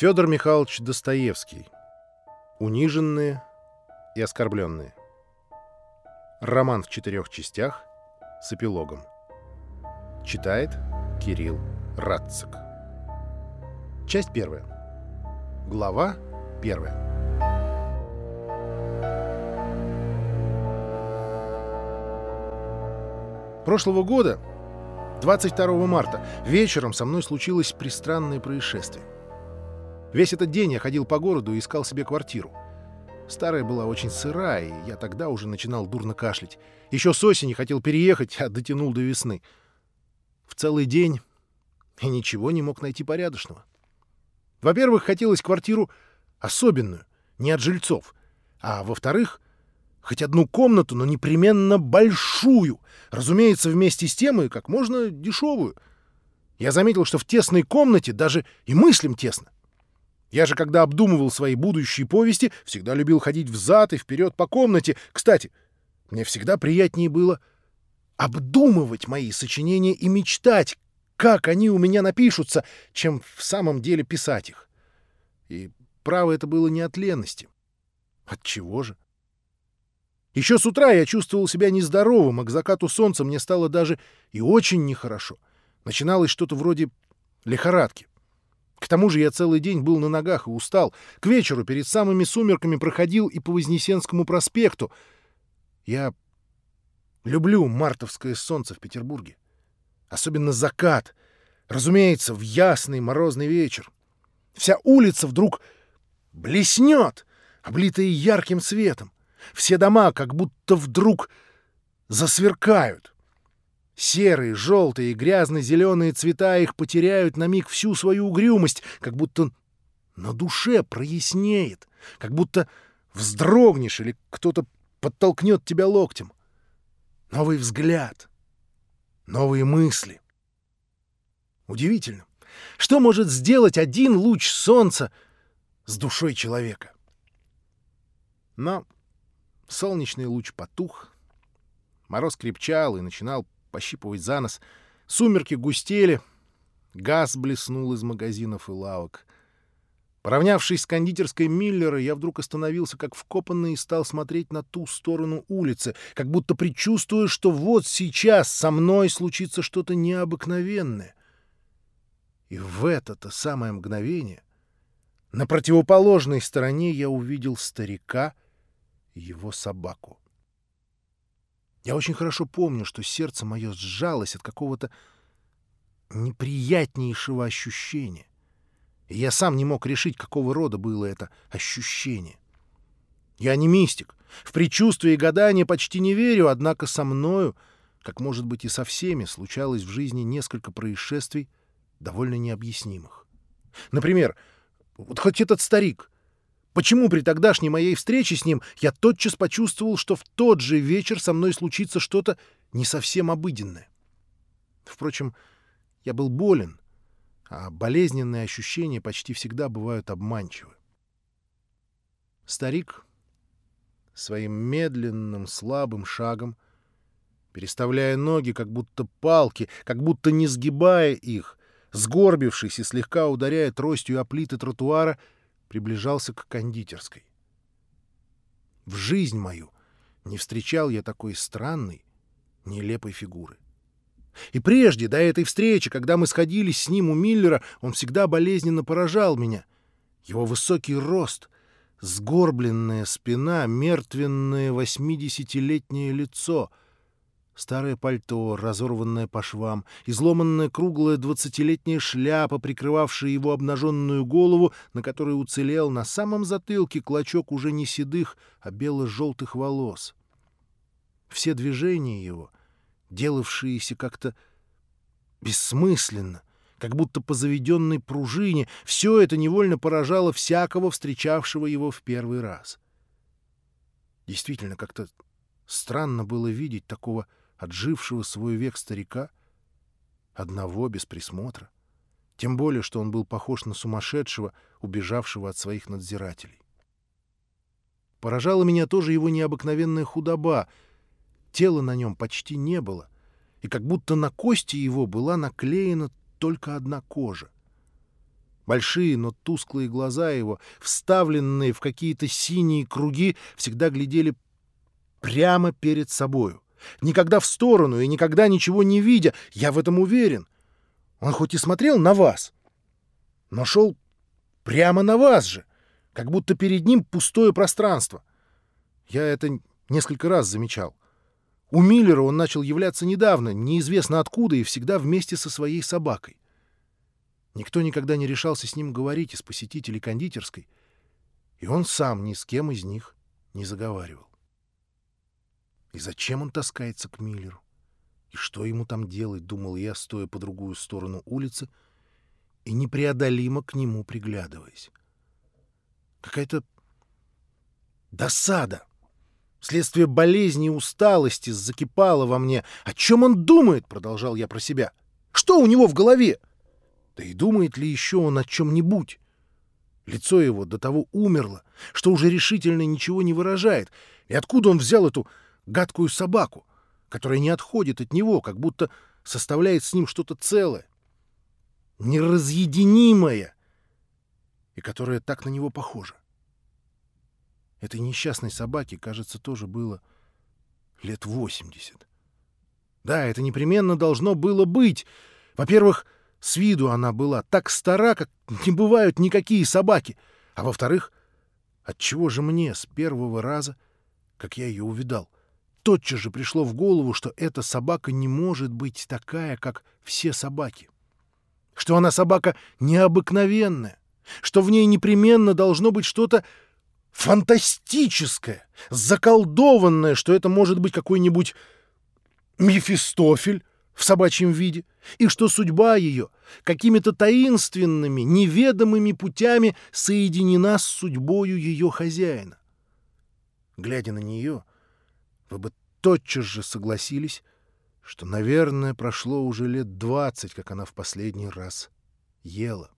Федор Михайлович Достоевский. Униженные и оскорбленные. Роман в четырех частях с эпилогом. Читает Кирилл Радцик. Часть первая. Глава первая. Прошлого года, 22 марта, вечером со мной случилось пристранное происшествие. Весь этот день я ходил по городу и искал себе квартиру. Старая была очень сырая, и я тогда уже начинал дурно кашлять. Еще с осени хотел переехать, а дотянул до весны. В целый день я ничего не мог найти порядочного. Во-первых, хотелось квартиру особенную, не от жильцов. А во-вторых, хоть одну комнату, но непременно большую. Разумеется, вместе с тем и как можно дешевую. Я заметил, что в тесной комнате даже и мыслям тесно. Я же, когда обдумывал свои будущие повести, всегда любил ходить взад и вперед по комнате. Кстати, мне всегда приятнее было обдумывать мои сочинения и мечтать, как они у меня напишутся, чем в самом деле писать их. И право это было не от ленности. От чего же? Еще с утра я чувствовал себя нездоровым, а к закату солнца мне стало даже и очень нехорошо. Начиналось что-то вроде лихорадки. К тому же я целый день был на ногах и устал. К вечеру перед самыми сумерками проходил и по Вознесенскому проспекту. Я люблю мартовское солнце в Петербурге. Особенно закат. Разумеется, в ясный морозный вечер. Вся улица вдруг блеснет, облитая ярким светом. Все дома как будто вдруг засверкают. Серые, желтые и грязно-зеленые цвета их потеряют на миг всю свою угрюмость, как будто на душе прояснеет, как будто вздрогнешь или кто-то подтолкнет тебя локтем. Новый взгляд, новые мысли. Удивительно, что может сделать один луч солнца с душой человека? Но солнечный луч потух, мороз крепчал и начинал пощипывать за нос. Сумерки густели, газ блеснул из магазинов и лавок. Поравнявшись с кондитерской Миллера, я вдруг остановился как вкопанный и стал смотреть на ту сторону улицы, как будто предчувствуя, что вот сейчас со мной случится что-то необыкновенное. И в это-то самое мгновение на противоположной стороне я увидел старика и его собаку. Я очень хорошо помню, что сердце мое сжалось от какого-то неприятнейшего ощущения. И я сам не мог решить, какого рода было это ощущение. Я не мистик. В предчувствие и гадания почти не верю, однако со мною, как может быть и со всеми, случалось в жизни несколько происшествий, довольно необъяснимых. Например, вот хоть этот старик — Почему при тогдашней моей встрече с ним я тотчас почувствовал, что в тот же вечер со мной случится что-то не совсем обыденное? Впрочем, я был болен, а болезненные ощущения почти всегда бывают обманчивы. Старик своим медленным, слабым шагом, переставляя ноги, как будто палки, как будто не сгибая их, сгорбившись и слегка ударяя тростью о плиты тротуара — приближался к кондитерской. В жизнь мою не встречал я такой странной, нелепой фигуры. И прежде, до этой встречи, когда мы сходились с ним у Миллера, он всегда болезненно поражал меня. Его высокий рост, сгорбленная спина, мертвенное восьмидесятилетнее лицо — Старое пальто, разорванное по швам, изломанная круглая двадцатилетняя шляпа, прикрывавшая его обнаженную голову, на которой уцелел на самом затылке клочок уже не седых, а бело-желтых волос. Все движения его, делавшиеся как-то бессмысленно, как будто по заведенной пружине, все это невольно поражало всякого, встречавшего его в первый раз. Действительно, как-то странно было видеть такого отжившего свой век старика, одного без присмотра. Тем более, что он был похож на сумасшедшего, убежавшего от своих надзирателей. Поражала меня тоже его необыкновенная худоба. Тела на нем почти не было, и как будто на кости его была наклеена только одна кожа. Большие, но тусклые глаза его, вставленные в какие-то синие круги, всегда глядели прямо перед собою. Никогда в сторону и никогда ничего не видя, я в этом уверен. Он хоть и смотрел на вас, но шел прямо на вас же, как будто перед ним пустое пространство. Я это несколько раз замечал. У Миллера он начал являться недавно, неизвестно откуда, и всегда вместе со своей собакой. Никто никогда не решался с ним говорить из посетителей кондитерской, и он сам ни с кем из них не заговаривал. И зачем он таскается к Миллеру? И что ему там делать, думал я, стоя по другую сторону улицы и непреодолимо к нему приглядываясь. Какая-то досада Следствие болезни и усталости закипало во мне. «О чем он думает?» — продолжал я про себя. «Что у него в голове?» Да и думает ли еще он о чем-нибудь? Лицо его до того умерло, что уже решительно ничего не выражает. И откуда он взял эту гадкую собаку, которая не отходит от него, как будто составляет с ним что-то целое, неразъединимое, и которая так на него похожа? Этой несчастной собаке, кажется, тоже было лет 80. Да, это непременно должно было быть. Во-первых, с виду она была так стара, как не бывают никакие собаки. А во-вторых, отчего же мне с первого раза, как я ее увидал, тотчас же пришло в голову, что эта собака не может быть такая, как все собаки. Что она собака необыкновенная, что в ней непременно должно быть что-то фантастическое, заколдованное, что это может быть какой-нибудь Мефистофель в собачьем виде, и что судьба ее какими-то таинственными, неведомыми путями соединена с судьбою ее хозяина. Глядя на нее, вы бы тотчас же согласились, что, наверное, прошло уже лет двадцать, как она в последний раз ела.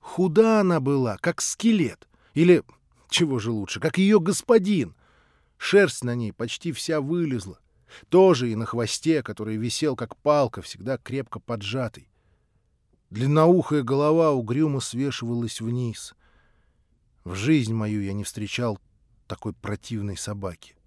Худа она была, как скелет, или, чего же лучше, как ее господин. Шерсть на ней почти вся вылезла. Тоже и на хвосте, который висел как палка, всегда крепко поджатый. Длинноухая голова угрюмо свешивалась вниз. В жизнь мою я не встречал такой противной собаки.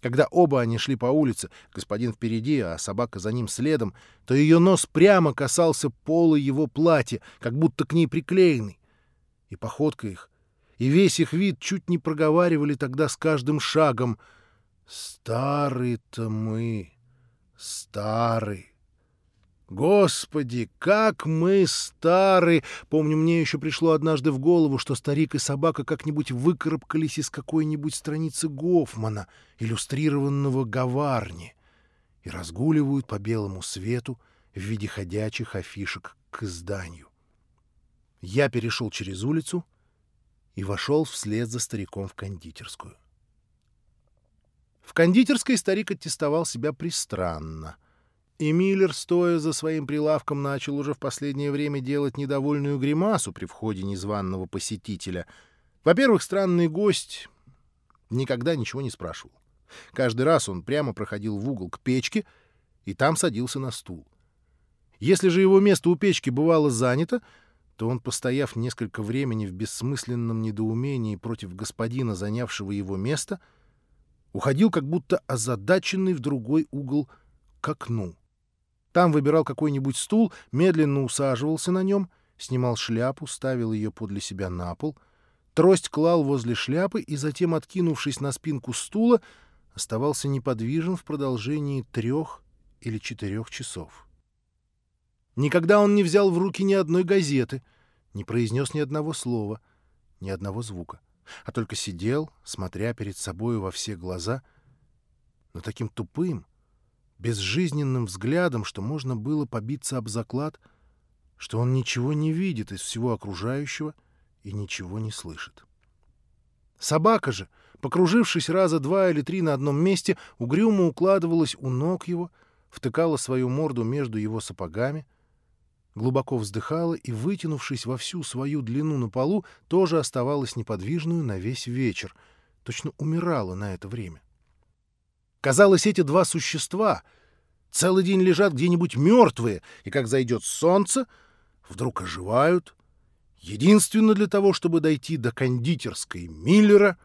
Когда оба они шли по улице, господин впереди, а собака за ним следом, то ее нос прямо касался пола его платья, как будто к ней приклеенный. И походка их и весь их вид чуть не проговаривали тогда с каждым шагом. «Старые-то мы, старые!» Господи, как мы стары! Помню, мне еще пришло однажды в голову, что старик и собака как-нибудь выкарабкались из какой-нибудь страницы Гофмана, иллюстрированного Гаварни, и разгуливают по белому свету в виде ходячих афишек к изданию. Я перешел через улицу — и вошел вслед за стариком в кондитерскую. В кондитерской старик аттестовал себя пристранно. И Миллер, стоя за своим прилавком, начал уже в последнее время делать недовольную гримасу при входе незваного посетителя. Во-первых, странный гость никогда ничего не спрашивал. Каждый раз он прямо проходил в угол к печке и там садился на стул. Если же его место у печки бывало занято, то он, постояв несколько времени в бессмысленном недоумении против господина, занявшего его место, уходил как будто озадаченный в другой угол к окну. Там выбирал какой-нибудь стул, медленно усаживался на нем, снимал шляпу, ставил ее подле себя на пол, трость клал возле шляпы и затем, откинувшись на спинку стула, оставался неподвижен в продолжении трех или четырех часов. Никогда он не взял в руки ни одной газеты, не произнес ни одного слова, ни одного звука, а только сидел, смотря перед собою во все глаза, но таким тупым, безжизненным взглядом, что можно было побиться об заклад, что он ничего не видит из всего окружающего и ничего не слышит. Собака же, покружившись раза два или три на одном месте, угрюмо укладывалась у ног его, втыкала свою морду между его сапогами — глубоко вздыхала и, вытянувшись во всю свою длину на полу, тоже оставалась неподвижную на весь вечер, точно умирала на это время. Казалось, эти два существа целый день лежат где-нибудь мертвые, и как зайдет солнце, вдруг оживают, единственно для того, чтобы дойти до кондитерской Миллера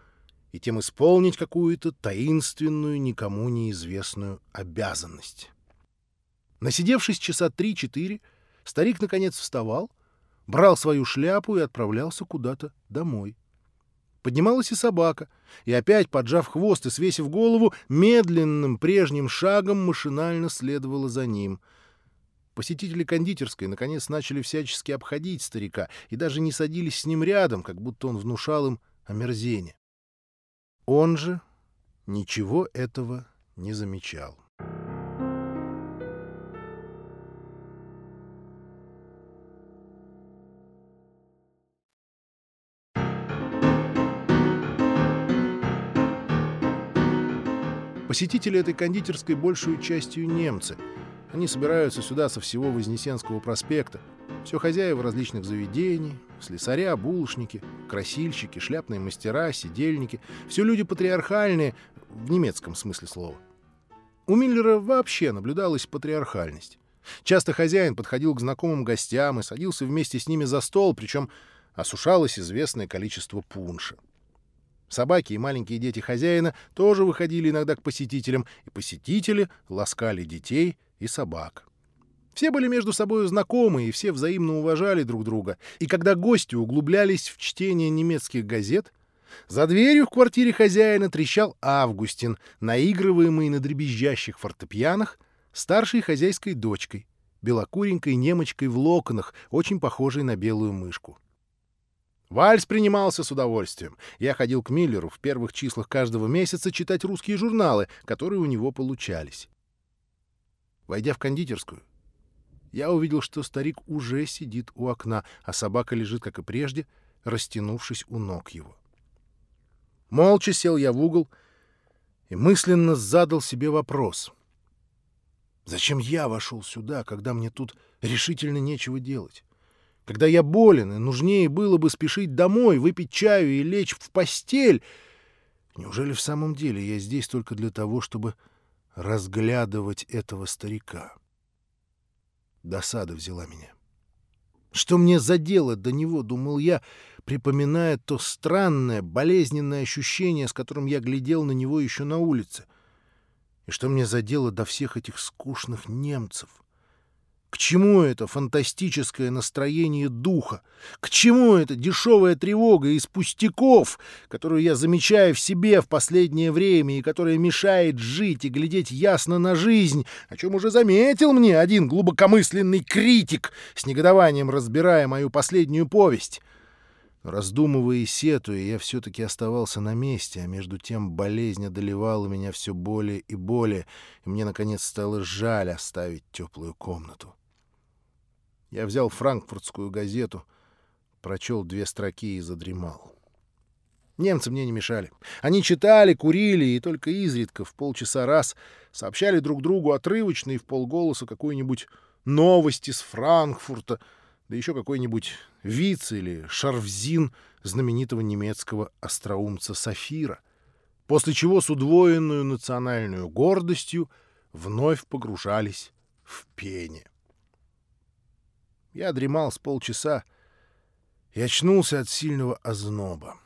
и тем исполнить какую-то таинственную, никому неизвестную обязанность. Насидевшись часа три-четыре, старик наконец вставал, брал свою шляпу и отправлялся куда-то домой. Поднималась и собака, и опять, поджав хвост и свесив голову, медленным прежним шагом машинально следовала за ним. Посетители кондитерской наконец начали всячески обходить старика и даже не садились с ним рядом, как будто он внушал им омерзение. Он же ничего этого не замечал. Посетители этой кондитерской большую частью немцы. Они собираются сюда со всего Вознесенского проспекта. Все хозяева различных заведений, слесаря, булочники, красильщики, шляпные мастера, сидельники. Все люди патриархальные, в немецком смысле слова. У Миллера вообще наблюдалась патриархальность. Часто хозяин подходил к знакомым гостям и садился вместе с ними за стол, причем осушалось известное количество пунша. Собаки и маленькие дети хозяина тоже выходили иногда к посетителям, и посетители ласкали детей и собак. Все были между собой знакомы, и все взаимно уважали друг друга. И когда гости углублялись в чтение немецких газет, за дверью в квартире хозяина трещал Августин, наигрываемый на дребезжащих фортепианах старшей хозяйской дочкой, белокуренькой немочкой в локонах, очень похожей на белую мышку. Вальс принимался с удовольствием. Я ходил к Миллеру в первых числах каждого месяца читать русские журналы, которые у него получались. Войдя в кондитерскую, я увидел, что старик уже сидит у окна, а собака лежит, как и прежде, растянувшись у ног его. Молча сел я в угол и мысленно задал себе вопрос. Зачем я вошел сюда, когда мне тут решительно нечего делать? Когда я болен, и нужнее было бы спешить домой, выпить чаю и лечь в постель. Неужели в самом деле я здесь только для того, чтобы разглядывать этого старика? Досада взяла меня. Что мне за дело до него, думал я, припоминая то странное, болезненное ощущение, с которым я глядел на него еще на улице. И что мне за дело до всех этих скучных немцев — к чему это фантастическое настроение духа? К чему эта дешевая тревога из пустяков, которую я замечаю в себе в последнее время и которая мешает жить и глядеть ясно на жизнь, о чем уже заметил мне один глубокомысленный критик, с негодованием разбирая мою последнюю повесть? раздумывая и сетуя, я все-таки оставался на месте, а между тем болезнь одолевала меня все более и более, и мне, наконец, стало жаль оставить теплую комнату. Я взял франкфуртскую газету, прочел две строки и задремал. Немцы мне не мешали. Они читали, курили и только изредка, в полчаса раз, сообщали друг другу отрывочно и в полголоса какую-нибудь новость из Франкфурта, да еще какой-нибудь виц или шарфзин знаменитого немецкого остроумца Сафира, после чего с удвоенную национальную гордостью вновь погружались в пение. Я дремал с полчаса и очнулся от сильного озноба.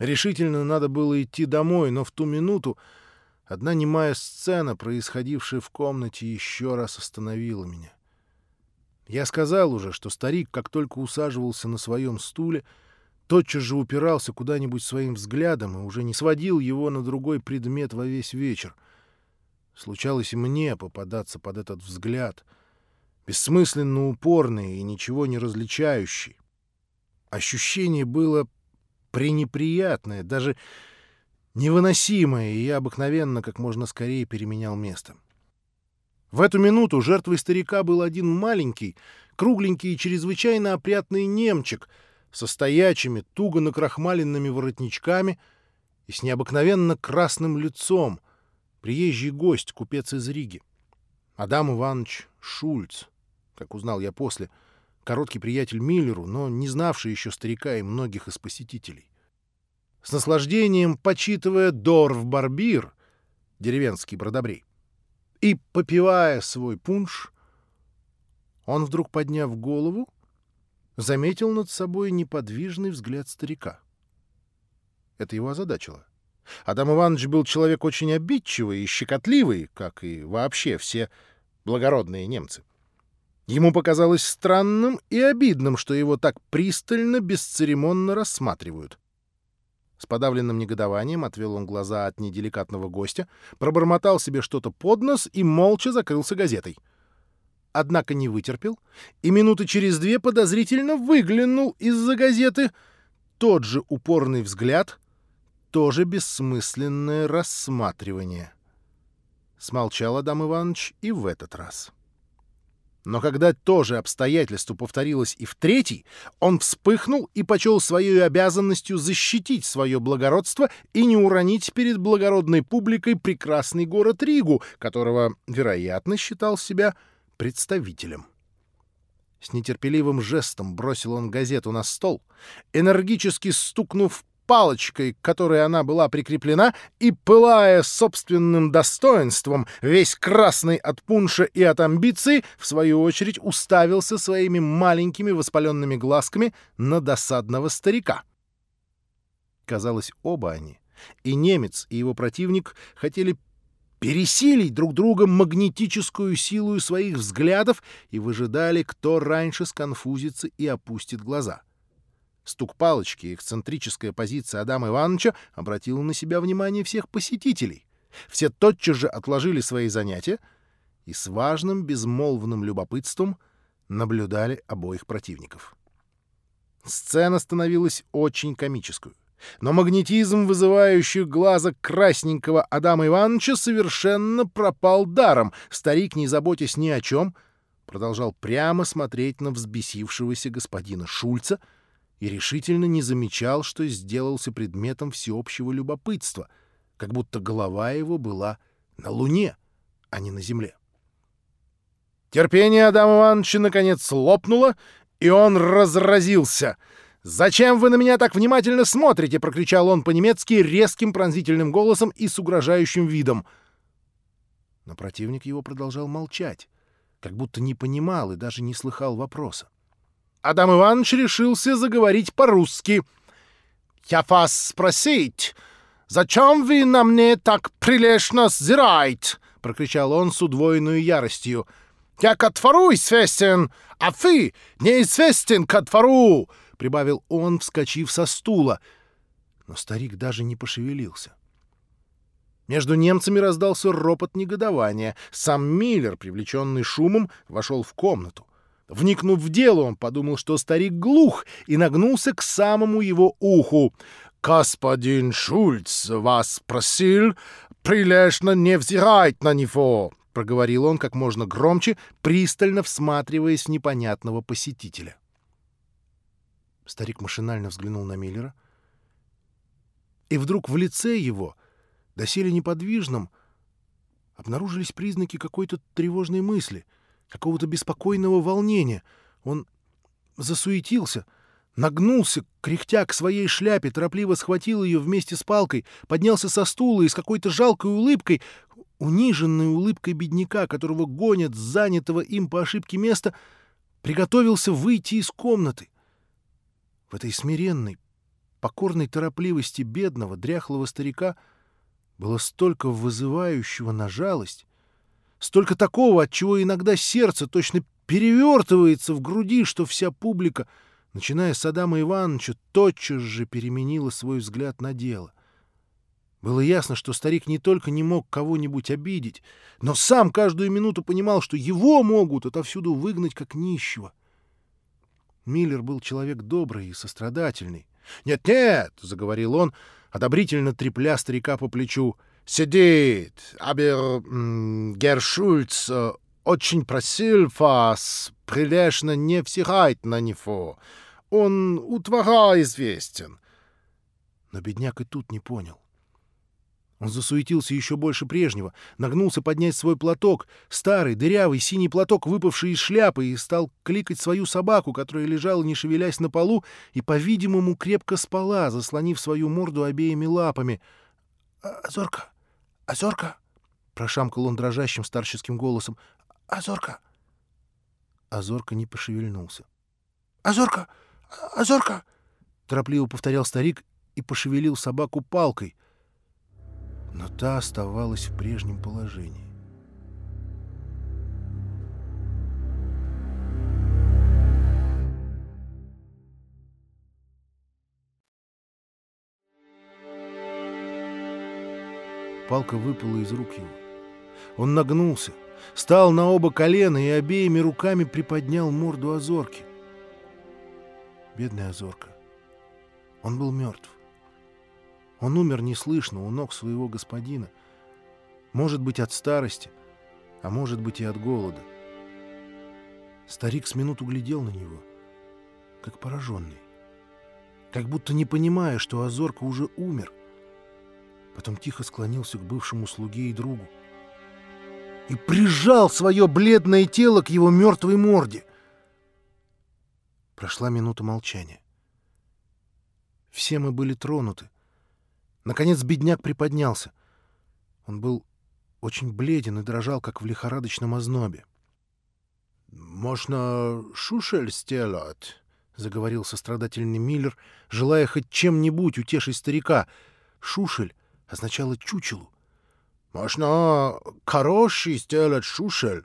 Решительно надо было идти домой, но в ту минуту одна немая сцена, происходившая в комнате, еще раз остановила меня. Я сказал уже, что старик, как только усаживался на своем стуле, тотчас же упирался куда-нибудь своим взглядом и уже не сводил его на другой предмет во весь вечер. Случалось и мне попадаться под этот взгляд — бессмысленно упорный и ничего не различающий. Ощущение было пренеприятное, даже невыносимое, и я обыкновенно как можно скорее переменял место. В эту минуту жертвой старика был один маленький, кругленький и чрезвычайно опрятный немчик со стоячими, туго накрахмаленными воротничками и с необыкновенно красным лицом, приезжий гость, купец из Риги. Адам Иванович Шульц, как узнал я после, короткий приятель Миллеру, но не знавший еще старика и многих из посетителей. С наслаждением почитывая Дорф Барбир, деревенский бродобрей, и попивая свой пунш, он, вдруг подняв голову, заметил над собой неподвижный взгляд старика. Это его озадачило. Адам Иванович был человек очень обидчивый и щекотливый, как и вообще все благородные немцы. Ему показалось странным и обидным, что его так пристально, бесцеремонно рассматривают. С подавленным негодованием отвел он глаза от неделикатного гостя, пробормотал себе что-то под нос и молча закрылся газетой. Однако не вытерпел, и минуты через две подозрительно выглянул из-за газеты. Тот же упорный взгляд, тоже бессмысленное рассматривание. Смолчал Адам Иванович и в этот раз. — но когда то же обстоятельство повторилось и в третий, он вспыхнул и почел своей обязанностью защитить свое благородство и не уронить перед благородной публикой прекрасный город Ригу, которого, вероятно, считал себя представителем. С нетерпеливым жестом бросил он газету на стол, энергически стукнув палочкой, к которой она была прикреплена, и, пылая собственным достоинством, весь красный от пунша и от амбиций, в свою очередь уставился своими маленькими воспаленными глазками на досадного старика. Казалось, оба они, и немец, и его противник, хотели пересилить друг друга магнетическую силу своих взглядов и выжидали, кто раньше сконфузится и опустит глаза — Стук палочки и эксцентрическая позиция Адама Ивановича обратила на себя внимание всех посетителей. Все тотчас же отложили свои занятия и с важным безмолвным любопытством наблюдали обоих противников. Сцена становилась очень комическую. Но магнетизм, вызывающий глаза красненького Адама Ивановича, совершенно пропал даром. Старик, не заботясь ни о чем, продолжал прямо смотреть на взбесившегося господина Шульца — и решительно не замечал, что сделался предметом всеобщего любопытства, как будто голова его была на Луне, а не на Земле. Терпение Адама Ивановича наконец лопнуло, и он разразился. «Зачем вы на меня так внимательно смотрите?» — прокричал он по-немецки резким пронзительным голосом и с угрожающим видом. Но противник его продолжал молчать, как будто не понимал и даже не слыхал вопроса. Адам Иванович решился заговорить по-русски. «Я вас спросить, зачем вы на мне так прилежно зираете?» — прокричал он с удвоенной яростью. «Я ко двору известен, а вы неизвестен ко двору!» — прибавил он, вскочив со стула. Но старик даже не пошевелился. Между немцами раздался ропот негодования. Сам Миллер, привлеченный шумом, вошел в комнату. Вникнув в дело, он подумал, что старик глух, и нагнулся к самому его уху. «Господин Шульц вас просил прилежно не взирать на него», — проговорил он как можно громче, пристально всматриваясь в непонятного посетителя. Старик машинально взглянул на Миллера, и вдруг в лице его, доселе неподвижном, обнаружились признаки какой-то тревожной мысли — какого-то беспокойного волнения. Он засуетился, нагнулся, кряхтя к своей шляпе, торопливо схватил ее вместе с палкой, поднялся со стула и с какой-то жалкой улыбкой, униженной улыбкой бедняка, которого гонят с занятого им по ошибке места, приготовился выйти из комнаты. В этой смиренной, покорной торопливости бедного, дряхлого старика было столько вызывающего на жалость, Столько такого, от чего иногда сердце точно перевертывается в груди, что вся публика, начиная с Адама Ивановича, тотчас же переменила свой взгляд на дело. Было ясно, что старик не только не мог кого-нибудь обидеть, но сам каждую минуту понимал, что его могут отовсюду выгнать как нищего. Миллер был человек добрый и сострадательный. «Нет-нет!» — заговорил он, одобрительно трепля старика по плечу — сидит, aber Герр Шульц э, очень просил вас прилежно не взирать на него. Он у двора известен. Но бедняк и тут не понял. Он засуетился еще больше прежнего, нагнулся поднять свой платок, старый, дырявый, синий платок, выпавший из шляпы, и стал кликать свою собаку, которая лежала, не шевелясь на полу, и, по-видимому, крепко спала, заслонив свою морду обеими лапами. «Зорка! «Озорка!» — прошамкал он дрожащим старческим голосом. «Озорка!» Азорка не пошевельнулся. «Азорка! Азорка!» — торопливо повторял старик и пошевелил собаку палкой. Но та оставалась в прежнем положении. Палка выпала из рук его. Он нагнулся, стал на оба колена и обеими руками приподнял морду Азорки. Бедная Азорка. Он был мертв. Он умер неслышно у ног своего господина. Может быть, от старости, а может быть и от голода. Старик с минуту глядел на него, как пораженный, как будто не понимая, что Азорка уже умер. Потом тихо склонился к бывшему слуге и другу и прижал свое бледное тело к его мертвой морде. Прошла минута молчания. Все мы были тронуты. Наконец бедняк приподнялся. Он был очень бледен и дрожал, как в лихорадочном ознобе. — Можно шушель сделать? — заговорил сострадательный Миллер, желая хоть чем-нибудь утешить старика. Шушель означало чучелу. Можно хороший сделать шушель.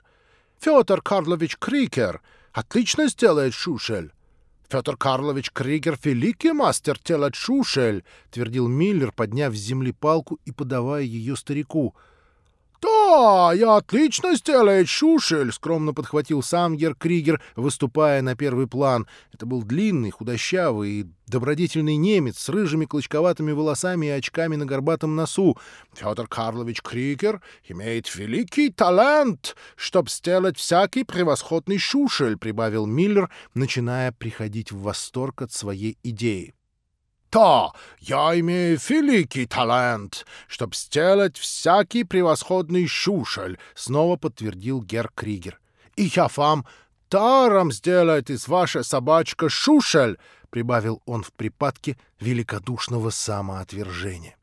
Федор Карлович Крикер отлично сделает шушель. Федор Карлович Кригер — великий мастер делать шушель, — твердил Миллер, подняв с земли палку и подавая ее старику — «Да, я отлично сделает шушель!» — скромно подхватил сам Кригер, выступая на первый план. Это был длинный, худощавый и добродетельный немец с рыжими клочковатыми волосами и очками на горбатом носу. Федор Карлович Кригер имеет великий талант, чтоб сделать всякий превосходный шушель, — прибавил Миллер, начиная приходить в восторг от своей идеи. Да, я имею великий талант, чтоб сделать всякий превосходный шушель, снова подтвердил Гер Кригер. И я вам даром сделать из вашей собачка шушель, прибавил он в припадке великодушного самоотвержения.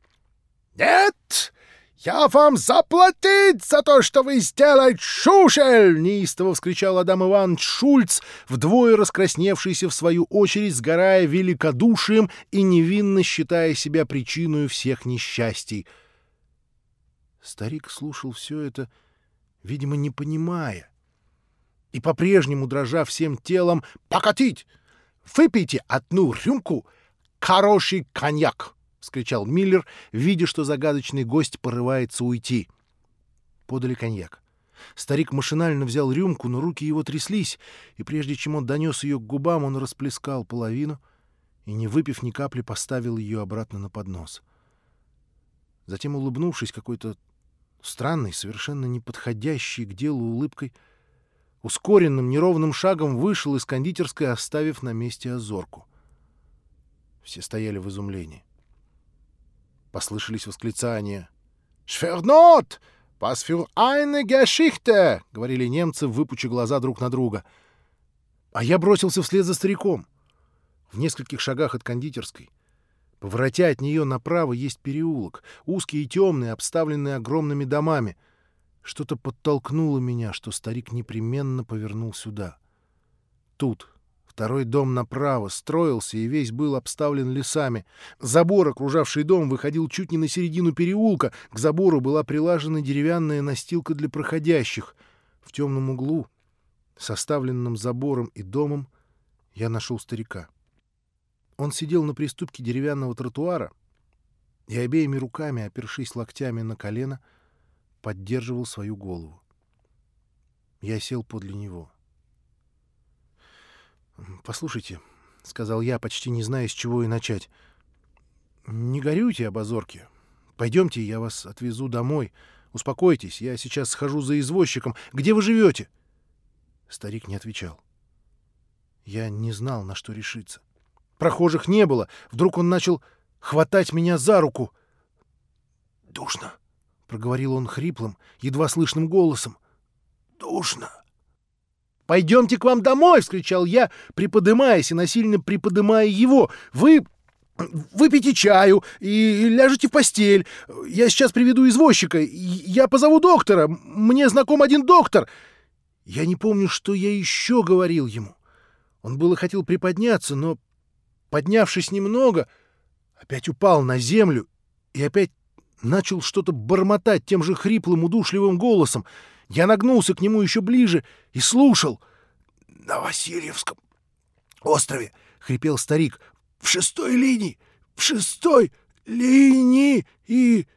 Нет, «Я вам заплатить за то, что вы сделаете шушель!» — неистово вскричал Адам Иванович Шульц, вдвое раскрасневшийся в свою очередь, сгорая великодушием и невинно считая себя причиной всех несчастий. Старик слушал все это, видимо, не понимая, и по-прежнему, дрожа всем телом, «Покатить! Выпейте одну рюмку хороший коньяк!» — вскричал Миллер, видя, что загадочный гость порывается уйти. Подали коньяк. Старик машинально взял рюмку, но руки его тряслись, и прежде чем он донес ее к губам, он расплескал половину и, не выпив ни капли, поставил ее обратно на поднос. Затем, улыбнувшись какой-то странной, совершенно неподходящей к делу улыбкой, ускоренным неровным шагом вышел из кондитерской, оставив на месте озорку. Все стояли в изумлении. Послышались восклицания. «Швернот! Was für eine Geschichte!» — говорили немцы, выпучив глаза друг на друга. А я бросился вслед за стариком. В нескольких шагах от кондитерской. Поворотя от нее направо есть переулок, узкий и темный, обставленный огромными домами. Что-то подтолкнуло меня, что старик непременно повернул сюда. Тут, Второй дом направо строился и весь был обставлен лесами. Забор, окружавший дом, выходил чуть не на середину переулка. К забору была прилажена деревянная настилка для проходящих. В темном углу, составленном забором и домом, я нашел старика. Он сидел на приступке деревянного тротуара и обеими руками, опершись локтями на колено, поддерживал свою голову. Я сел подле него. — «Послушайте», — сказал я, почти не зная, с чего и начать. «Не горюйте об озорке. Пойдемте, я вас отвезу домой. Успокойтесь, я сейчас схожу за извозчиком. Где вы живете?» Старик не отвечал. Я не знал, на что решиться. Прохожих не было. Вдруг он начал хватать меня за руку. «Душно», — проговорил он хриплым, едва слышным голосом. «Душно». «Пойдемте к вам домой!» — вскричал я, приподымаясь и насильно приподымая его. «Вы выпейте чаю и ляжете в постель. Я сейчас приведу извозчика. Я позову доктора. Мне знаком один доктор». Я не помню, что я еще говорил ему. Он было хотел приподняться, но, поднявшись немного, опять упал на землю и опять начал что-то бормотать тем же хриплым, удушливым голосом. Я нагнулся к нему еще ближе и слушал. — На Васильевском острове, — хрипел старик, — в шестой линии, в шестой линии и...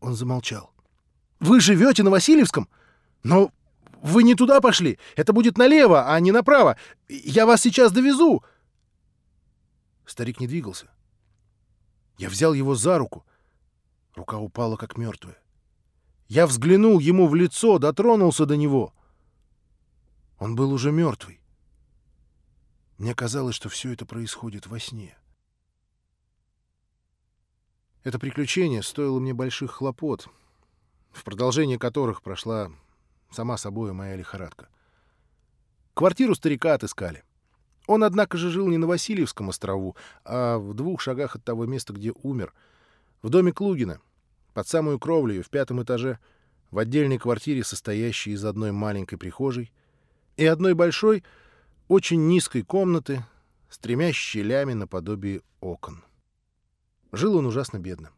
Он замолчал. — Вы живете на Васильевском? Но вы не туда пошли. Это будет налево, а не направо. Я вас сейчас довезу. Старик не двигался. Я взял его за руку — Рука упала, как мертвая. Я взглянул ему в лицо, дотронулся до него. Он был уже мертвый. Мне казалось, что все это происходит во сне. Это приключение стоило мне больших хлопот, в продолжение которых прошла сама собой моя лихорадка. Квартиру старика отыскали. Он, однако же, жил не на Васильевском острову, а в двух шагах от того места, где умер — в доме Клугина, под самую кровлю, в пятом этаже, в отдельной квартире, состоящей из одной маленькой прихожей и одной большой, очень низкой комнаты с тремя щелями наподобие окон. Жил он ужасно бедно.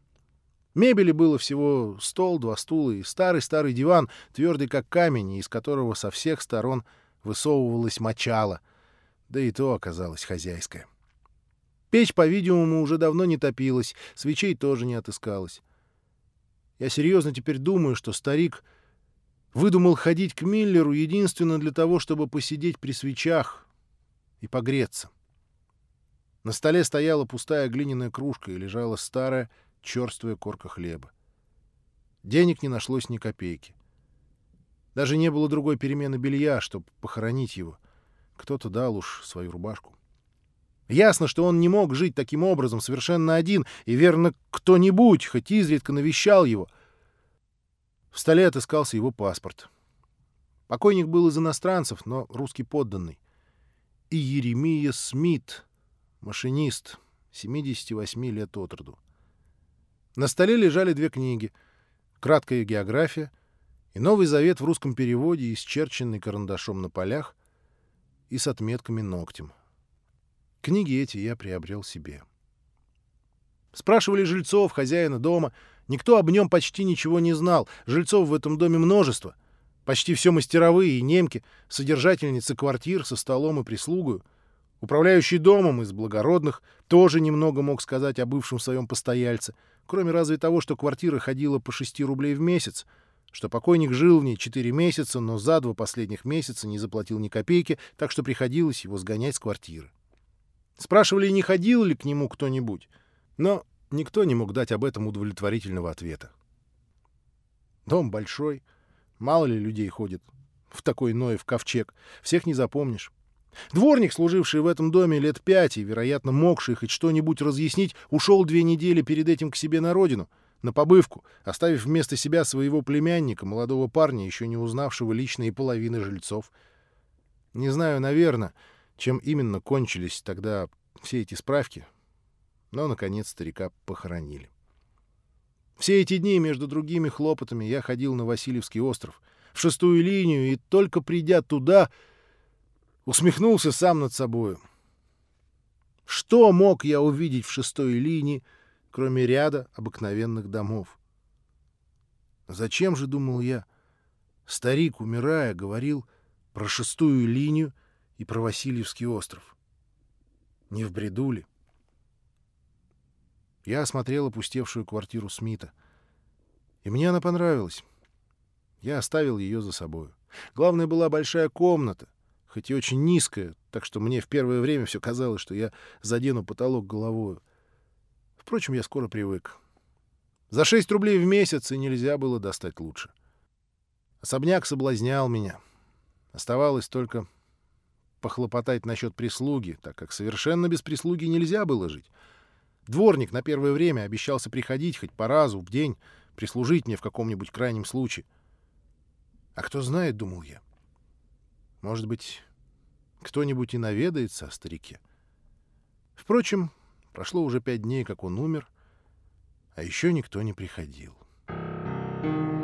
Мебели было всего стол, два стула и старый-старый диван, твердый как камень, из которого со всех сторон высовывалась мочала, да и то оказалось хозяйское. Печь, по-видимому, уже давно не топилась, свечей тоже не отыскалось. Я серьезно теперь думаю, что старик выдумал ходить к Миллеру единственно для того, чтобы посидеть при свечах и погреться. На столе стояла пустая глиняная кружка и лежала старая черствая корка хлеба. Денег не нашлось ни копейки. Даже не было другой перемены белья, чтобы похоронить его. Кто-то дал уж свою рубашку. Ясно, что он не мог жить таким образом совершенно один, и, верно, кто-нибудь хоть изредка навещал его. В столе отыскался его паспорт. Покойник был из иностранцев, но русский подданный. И Еремия Смит, машинист, 78 лет от роду. На столе лежали две книги «Краткая география» и «Новый завет» в русском переводе, исчерченный карандашом на полях и с отметками ногтем. Книги эти я приобрел себе. Спрашивали жильцов, хозяина дома. Никто об нем почти ничего не знал. Жильцов в этом доме множество. Почти все мастеровые и немки, содержательницы квартир со столом и прислугою. Управляющий домом из благородных тоже немного мог сказать о бывшем своем постояльце, кроме разве того, что квартира ходила по 6 рублей в месяц, что покойник жил в ней 4 месяца, но за два последних месяца не заплатил ни копейки, так что приходилось его сгонять с квартиры. Спрашивали, не ходил ли к нему кто-нибудь, но никто не мог дать об этом удовлетворительного ответа. Дом большой, мало ли людей ходит в такой Ноев ковчег, всех не запомнишь. Дворник, служивший в этом доме лет пять и, вероятно, могший хоть что-нибудь разъяснить, ушел две недели перед этим к себе на родину, на побывку, оставив вместо себя своего племянника, молодого парня, еще не узнавшего лично и половины жильцов. Не знаю, наверное, чем именно кончились тогда все эти справки, но, наконец, старика похоронили. Все эти дни между другими хлопотами я ходил на Васильевский остров, в шестую линию, и только придя туда, усмехнулся сам над собою. Что мог я увидеть в шестой линии, кроме ряда обыкновенных домов? Зачем же, думал я, старик, умирая, говорил про шестую линию и про Васильевский остров. Не в бреду ли? Я осмотрел опустевшую квартиру Смита. И мне она понравилась. Я оставил ее за собою. Главное, была большая комната, хоть и очень низкая, так что мне в первое время все казалось, что я задену потолок головою. Впрочем, я скоро привык. За шесть рублей в месяц и нельзя было достать лучше. Особняк соблазнял меня. Оставалось только похлопотать насчет прислуги, так как совершенно без прислуги нельзя было жить. Дворник на первое время обещался приходить хоть по разу в день, прислужить мне в каком-нибудь крайнем случае. А кто знает, думал я, может быть, кто-нибудь и наведается о старике. Впрочем, прошло уже пять дней, как он умер, а еще никто не приходил. Thank you.